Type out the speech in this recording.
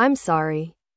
I'm sorry.